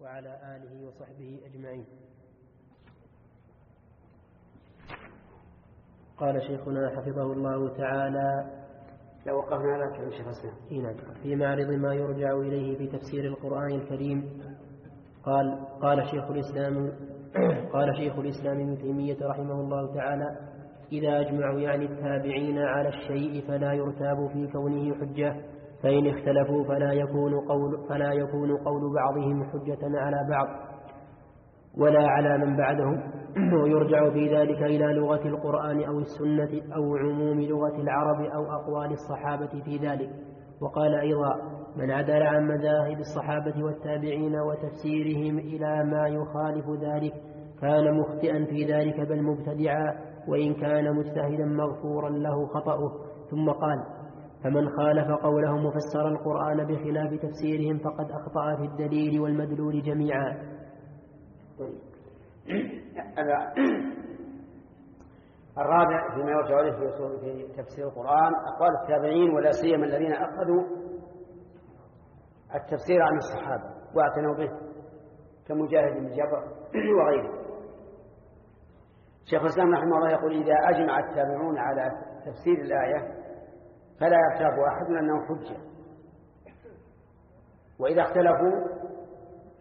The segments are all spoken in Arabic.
وعلى آله وصحبه أجمعين. قال شيخنا حفظه الله تعالى لو وقفنا على كلام شيخ الإسلام. نعم. في معرض ما يرجع إليه في تفسير القرآن الكريم قال قال شيخ الإسلام قال شيخ الإسلام ابن تيمية رحمه الله تعالى إذا أجمعوا يعني التابعين على الشيء فلا يرتاب في كونه حجة. فإن اختلفوا فلا يكون قول فلا يكون قول بعضهم حجة على بعض ولا على من بعدهم. ويرجع في ذلك إلى لغة القرآن أو السنة أو عموم لغة العرب أو أقوال الصحابة في ذلك. وقال أيضا من عدل عن مذاهب الصحابة والتابعين وتفسيرهم إلى ما يخالف ذلك كان مخطئا في ذلك بل مبتدعا وإن كان مجتهدا مغفورا له خطأه. ثم قال فمن خالف قولهم وفسر القرآن بخلاف تفسيرهم فقد أخطأ في الدليل والمدلول جميعا. طيب. الرابع فيما يرجع عليه في تفسير القرآن أقوال التابعين ولا سيما الذين أخذوا التفسير عن الصحابة واعتنوا به كمجاهد بن جبر وغيره. شيخ الإسلام رحمه الله يقول إذا أجمع التابعون على تفسير الآية فلا يرتاب أحد أنه حجة. وإذا اختلفوا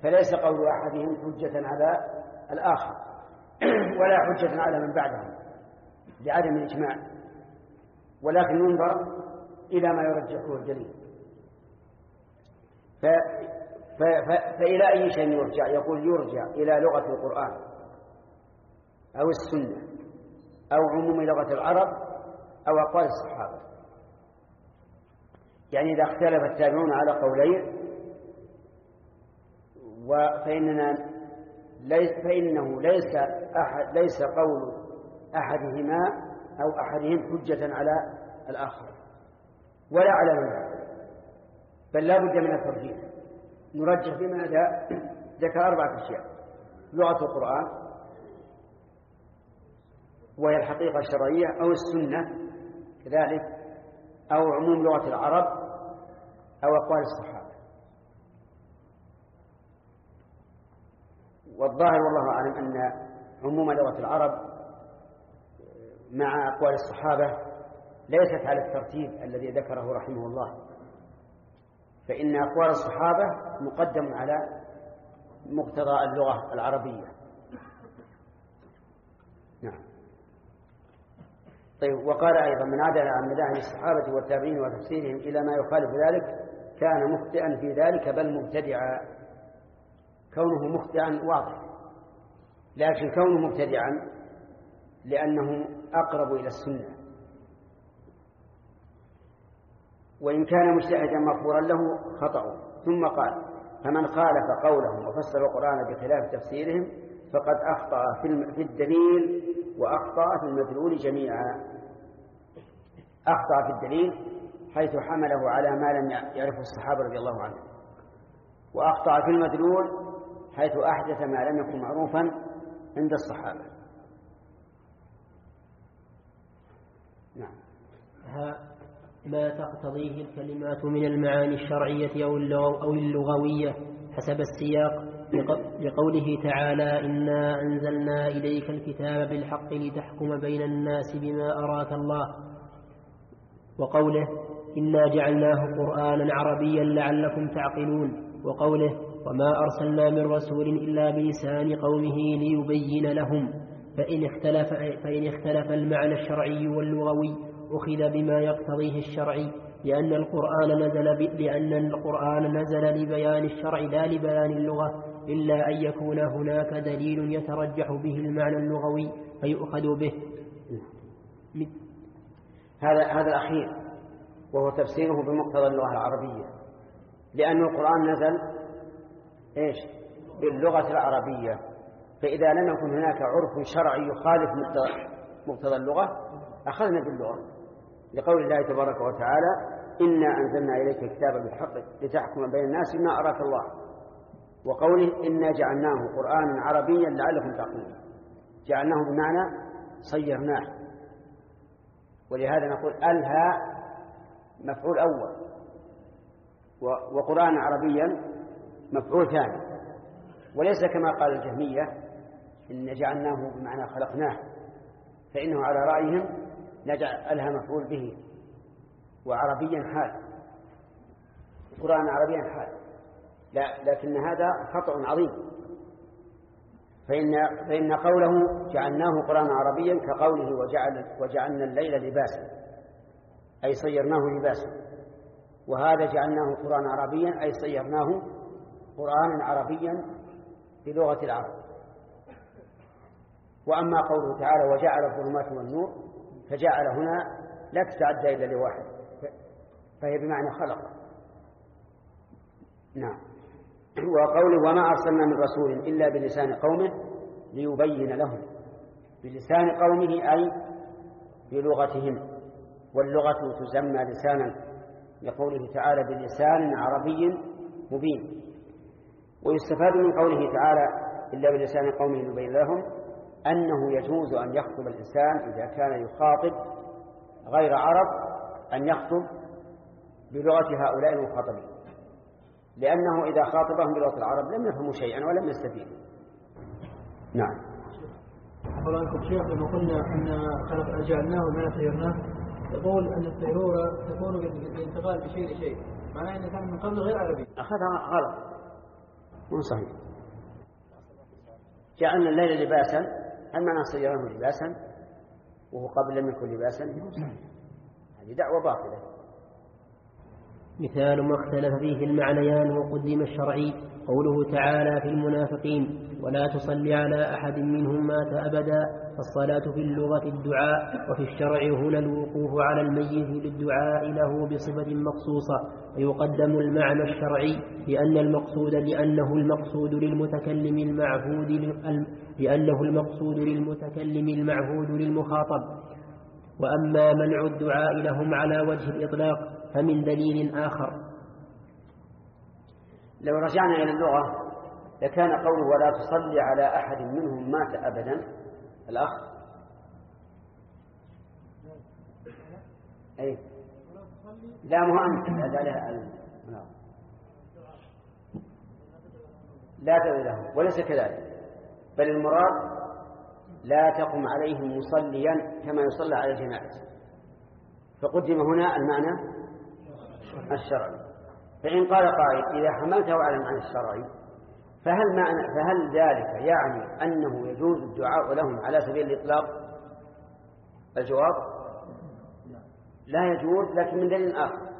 فليس قول أحدهم حجة على الآخر ولا حجة على من بعدهم لعدم الإجماع. ولكن ينظر إلى ما يرجحه الدليل ف... ف... ف... فإلى أي شيء يرجع؟ يقول يرجع إلى لغة القرآن أو السنة أو عموم لغة العرب أو أقوال الصحابة. يعني إذا اختلف التابعون على قولين فإننا ليس فإنه ليس أحد ليس قول أحدهما أو أحدهم حجة على الآخر. ولا على من بل لا بد من الترجيح. نرجح بماذا ذكر أربعة أشياء. لغة القرآن وهي الحقيقة الشرعية أو السنة كذلك أو عموم لغة العرب أو أقوال الصحابة. والظاهر والله أعلم أن عموم لغة العرب مع أقوال الصحابة ليست على الترتيب الذي ذكره رحمه الله. فإن أقوال الصحابة مقدم على مقتضى اللغة العربية. نعم. طيب وقال أيضا من عدل عن مذاهب الصحابة والتابعين وتفسيرهم إلى ما يخالف ذلك كان مخطئا في ذلك بل مبتدعا. كونه مخطئا واضح. لكن كونه مبتدعا لأنه أقرب إلى السنة. وإن كان مجتهدا مغفورا له خطأ ثم قال فمن خالف قولهم وفسر القرآن بخلاف تفسيرهم فقد أخطأ في الدليل وأخطأ في المدلول جميعا. أخطأ في الدليل حيث حمله على ما لم يعرفه الصحابة رضي الله عنهم. وأخطأ في المدلول حيث أحدث ما لم يكن معروفا عند الصحابة. نعم. ما تقتضيه الكلمات من المعاني الشرعية أو اللغوية حسب السياق؟ لقوله تعالى إنا أنزلنا إليك الكتاب بالحق لتحكم بين الناس بما أراك الله. وقوله إنا جعلناه قرآنا عربيا لعلكم تعقلون وقوله وما أرسلنا من رسول إلا بلسان قومه ليبين لهم فإن اختلف, فإن اختلف المعنى الشرعي واللغوي أخذ بما يقتضيه الشرعي لأن القرآن نزل لأن القرآن نزل لبيان الشرع لا لبيان اللغة إلا أن يكون هناك دليل يترجح به المعنى اللغوي فيؤخذ به. هذا هذا الأخير وهو تفسيره بمقتضى اللغة العربية. لأن القرآن نزل إيش؟ باللغة العربية. فإذا لم يكن هناك عرف شرعي يخالف مقتضى اللغة أخذنا باللغة. لقول الله تبارك وتعالى إنا أنزلنا إليك الكتاب بالحق لتحكم بين الناس بما أراك الله. وقوله إنا جعلناه قرآنا عربيا لعلكم تعقلون جعلناه بمعنى صيرناه. ولهذا نقول ألها مفعول أول. وقرآن عربيا مفعول ثاني. وليس كما قال الجهمية إن جعلناه بمعنى خلقناه فإنه على رأيهم نجعلها مفعول به. وعربيا حال. قرآن عربيا حال. لا لكن هذا خطأ عظيم. فإن, فإن قوله جعلناه قرآنا عربيا كقوله وجعل وجعلنا الليل لباسا. أي صيرناه لباسا وهذا جعلناه قرآنا عربيا أي صيرناه قرآنا عربيا بلغة العرب. وأما قوله تعالى وجعل الظلمات والنور فجعل هنا لا تتعدى إلا لواحد فهي بمعنى خلق. نعم. وقوله وما أرسلنا من رسول إلا بلسان قومه ليبين لهم. بلسان قومه أي بلغتهم. واللغة تسمى لسانا لقوله تعالى بلسان عربي مبين. ويستفاد من قوله تعالى إلا بلسان قومه ليبين لهم أنه يجوز أن يخطب الإنسان إذا كان يخاطب غير عرب أن يخطب بلغة هؤلاء المخاطبين. لأنه إذا خاطبهم بلغة العرب لم يفهموا شيئا ولم يستفيدوا. نعم. عنكم شيخ لما قلنا أن خلق جعلناه وما سيرناه يقول أن السيرورة تكون بالانتقال من شيء لشيء. معناه أنه كان من قبل غير عربي. أخذها غلط. مو صحيح. جعلنا الليل لباسا. هل معنى صيرناه لباسا؟ وهو قبل لم يكن لباسا هذه دعوة باطلة. مثال ما اختلف فيه المعنيان وقدم الشرعي. قوله تعالى في المنافقين ولا تصل على أحد منهم مات أبدا. فالصلاة في اللغة الدعاء وفي الشرع هنا الوقوف على الميت للدعاء له بصفة مخصوصة. ويقدم المعنى الشرعي لأن المقصود لأنه المقصود للمتكلم المعهود لأنه المقصود للمتكلم المعهود للمخاطب. وأما منع الدعاء لهم على وجه الإطلاق فمن دليل آخر. لو رجعنا إلى اللغة لكان قوله ولا تصلي على أحد منهم مات أبدا. الأخ؟ أي. لا مو أنت. لا لا تدعو له وليس كذلك. بل المراد لا تقم عليهم مصليا كما يصلى على الجنائز فقدم هنا المعنى الشرعي. فإن قال قائل إذا حملته على المعنى الشرعي فهل معنى فهل ذلك يعني أنه يجوز الدعاء لهم على سبيل الإطلاق؟ الجواب؟ لا يجوز لكن من دليل آخر.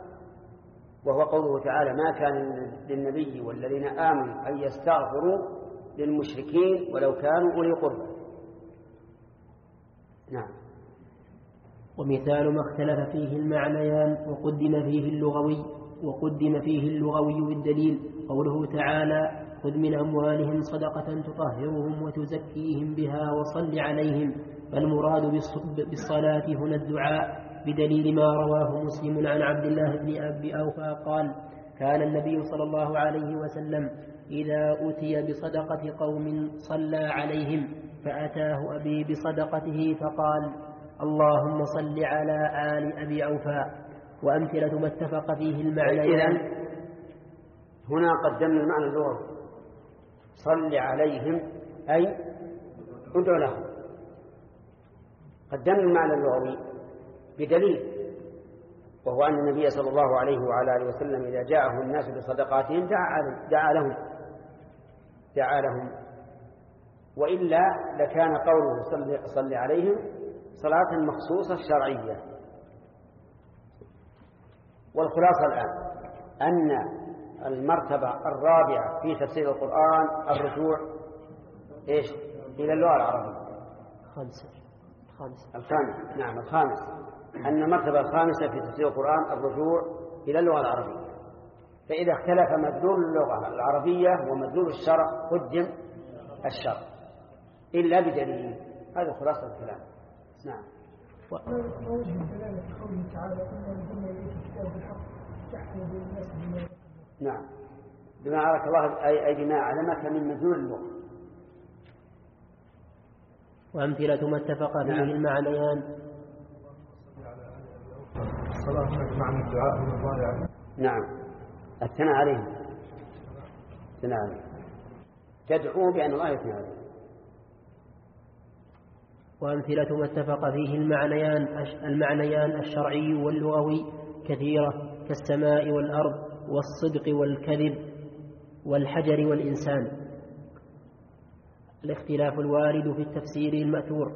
وهو قوله تعالى ما كان للنبي والذين آمنوا أن يستغفروا للمشركين ولو كانوا أولي قربى. نعم. ومثال ما اختلف فيه المعنيان وقدم فيه اللغوي وقدم فيه اللغوي بالدليل قوله تعالى خذ من أموالهم صدقة تطهرهم وتزكيهم بها وصل عليهم. فالمراد بالصلاة هنا الدعاء. بدليل ما رواه مسلم عن عبد الله بن أبي أوفى قال كان النبي صلى الله عليه وسلم إذا أتي بصدقة قوم صلى عليهم فأتاه أبي بصدقته فقال اللهم صل على آل أبي أوفى. وأمثلة ما اتفق فيه المعنى هنا قدمنا المعنى اللغوي صل عليهم أي ادعو لهم. قدمنا المعنى اللغوي بدليل وهو أن النبي صلى الله عليه وعلى آله وسلم إذا جاءه الناس بصدقاتهم دعا, دعا لهم دعا لهم. وإلا لكان قوله صل, صل عليهم صلاة مخصوصة شرعية. والخلاصة الآن أن المرتبة الرابعة في تفسير القرآن الرجوع إيش؟ إلى اللغة العربية. خمسة الخامسة. الخامس نعم الخامس أن المرتبة الخامسة في تفسير القرآن الرجوع إلى اللغة العربية. فإذا اختلف مدلول اللغة العربية ومدلول الشرع قدم الشرع. إلا بدليل. هذا خلاصة الكلام. نعم. نعم. بما عرف الله أي, أي بما علمك من مدلول اللغة وأمثلة ما اتفق فيه نعم. المعنيان. الصلاة معنى الدعاء من الله نعم. الثناء عليهم الثناء عليهم تدعو بأن الله يثني عليه. وأمثلة ما اتفق فيه المعنيان المعنيان الشرعي واللغوي كثيرة كالسماء والأرض والصدق والكذب والحجر والإنسان. الاختلاف الوارد في التفسير المأثور.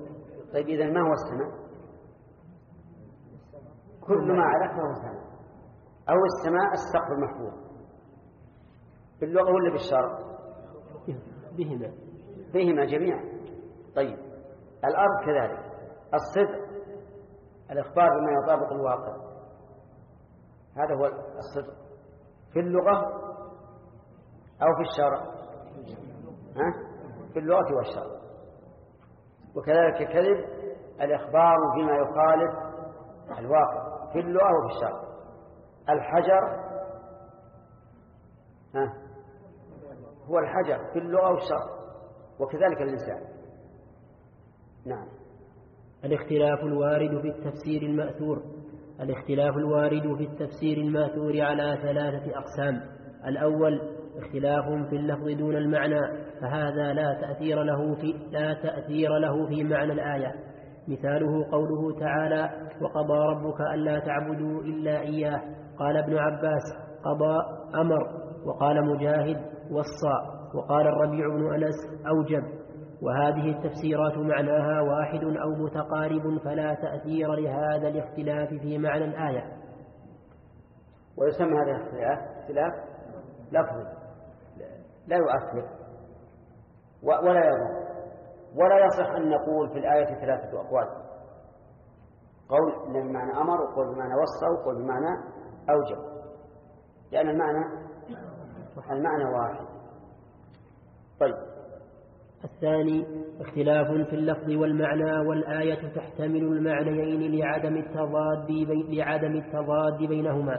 طيب إذا ما هو السماء؟ كل ما علاك فهو سماء أو السماء السقف المحفوظ. باللغة ولا بالشرع بهما. بهما جميعا. طيب الأرض كذلك. الصدق الإخبار بما يطابق الواقع. هذا هو الصدق. في اللغة أو في الشرع. ها؟ في اللغة والشرع. وكذلك الكذب الإخبار بما يخالف الواقع في اللغة وفي الشرع. الحجر ها؟ هو الحجر في اللغة والشرع. وكذلك الإنسان. نعم. الاختلاف الوارد في التفسير المأثور. الاختلاف الوارد في التفسير الماثور على ثلاثة أقسام. الأول اختلاف في اللفظ دون المعنى فهذا لا تأثير له في لا تأثير له في معنى الآية. مثاله قوله تعالى وقضى ربك ألا تعبدوا إلا إياه. قال ابن عباس قضى أمر. وقال مجاهد وصى. وقال الربيع بن أنس أوجب. وهذه التفسيرات معناها واحد أو متقارب فلا تأثير لهذا الاختلاف في معنى الآية. ويسمى هذا الاختلاف اختلاف لفظي. لا يؤثر. ولا يضر. ولا يصح أن نقول في الآية ثلاثة أقوال. قول بمعنى أمر وقول بمعنى وصى وقول بمعنى أوجب. لأن المعنى المعنى واحد. طيب. الثاني اختلاف في اللفظ والمعنى والآية تحتمل المعنيين لعدم التضاد بي لعدم التضاد بينهما.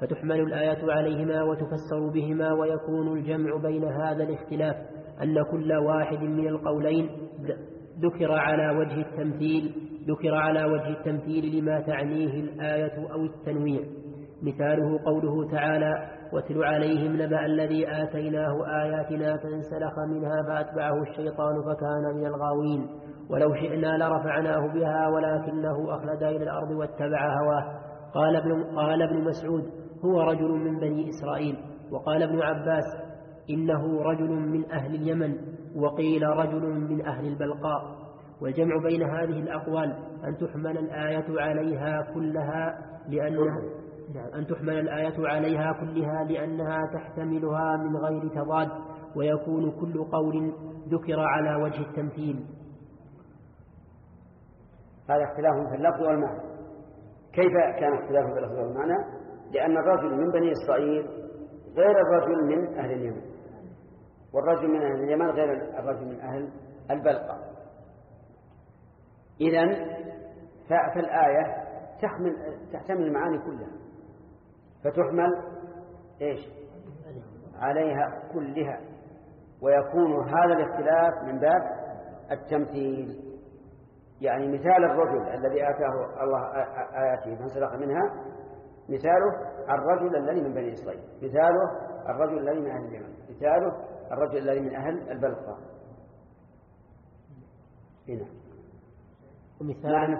فتحمل الآية عليهما وتفسر بهما ويكون الجمع بين هذا الاختلاف أن كل واحد من القولين ذكر على وجه التمثيل ذكر على وجه التمثيل لما تعنيه الآية أو التنويع. مثاله قوله تعالى واتل عليهم نبأ الذي آتيناه آياتنا فانسلخ منها فأتبعه الشيطان فكان من الغاوين. ولو شئنا لرفعناه بها ولكنه أخلد إلى الأرض واتبع هواه. قال ابن, قال ابن مسعود هو رجل من بني إسرائيل. وقال ابن عباس إنه رجل من أهل اليمن. وقيل رجل من أهل البلقاء. والجمع بين هذه الأقوال أن تحمل الآية عليها كلها لأنها أن تحمل الآية عليها كلها لأنها تحتملها من غير تضاد ويكون كل قول ذكر على وجه التمثيل. هذا اختلاف في اللفظ والمعنى. كيف كان اختلاف في اللفظ والمعنى؟ لأن الرجل من بني إسرائيل غير الرجل من أهل اليمن والرجل من أهل اليمن غير الرجل من أهل البلقة. إذا فالآية تحمل تحتمل المعاني كلها. فتحمل إيش؟ عليها كلها. ويكون هذا الاختلاف من باب التمثيل. يعني مثال الرجل الذي آتاه الله آياته فانسلخ منها؟ مثاله الرجل الذي من بني إسرائيل. مثاله الرجل الذي من أهل اليمن. مثاله الرجل الذي من أهل البلقاء هنا. ومثال معنى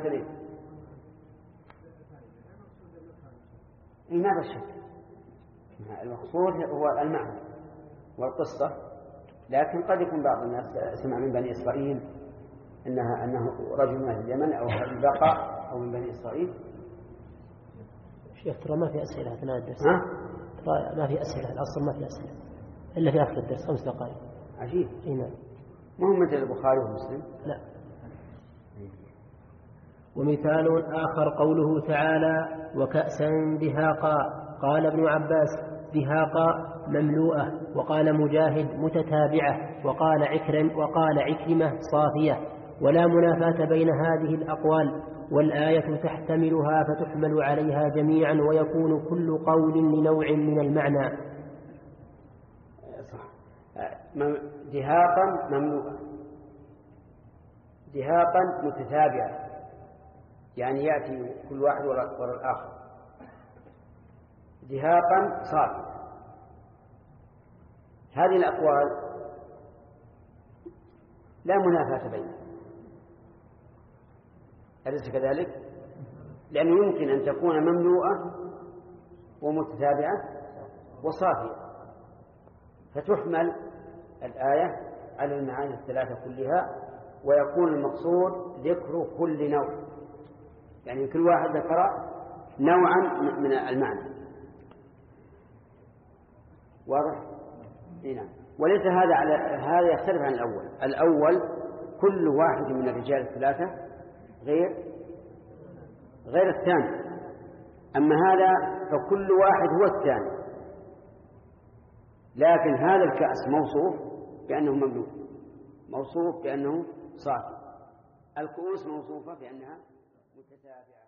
ما الشك المقصود هو المعنى والقصة لكن قد يكون بعض الناس سمع من بني إسرائيل أنها أنه رجل من اليمن أو أهل البقاء أو من بني إسرائيل. شيخ ترى ما في أسئلة أثناء الدرس ها؟ ترى ما في أسئلة الأصل ما في أسئلة. إلا في آخر الدرس خمس دقائق. عجيب. إي نعم. ما هو مثل البخاري ومسلم لا. ومثال آخر قوله تعالى وكأسا دهاقا. قال ابن عباس دهاقا مملوءة. وقال مجاهد متتابعة. وقال عكرم وقال عكرمة صافية. ولا منافاة بين هذه الأقوال. والآية تحتملها فتحمل عليها جميعا ويكون كل قول لنوع من المعنى. دهاقا مملوءة. دهاقا متتابعة. يعني يأتي كل واحد وراء الآخر. دهاقا صافية هذه الأقوال لا منافاة بينها أليس كذلك؟ لأنه يمكن أن تكون مملوءة ومتتابعة وصافية. فتحمل الآية على المعاني الثلاثة كلها ويكون المقصود ذكر كل نوع. يعني كل واحد ذكر نوعا من المعنى. واضح؟ نعم. وليس هذا على هذا يختلف عن الأول. الأول كل واحد من الرجال الثلاثة غير غير الثاني. أما هذا فكل واحد هو الثاني. لكن هذا الكأس موصوف بأنه مملوء موصوف بأنه صافي الكؤوس موصوفة بأنها متتابعة.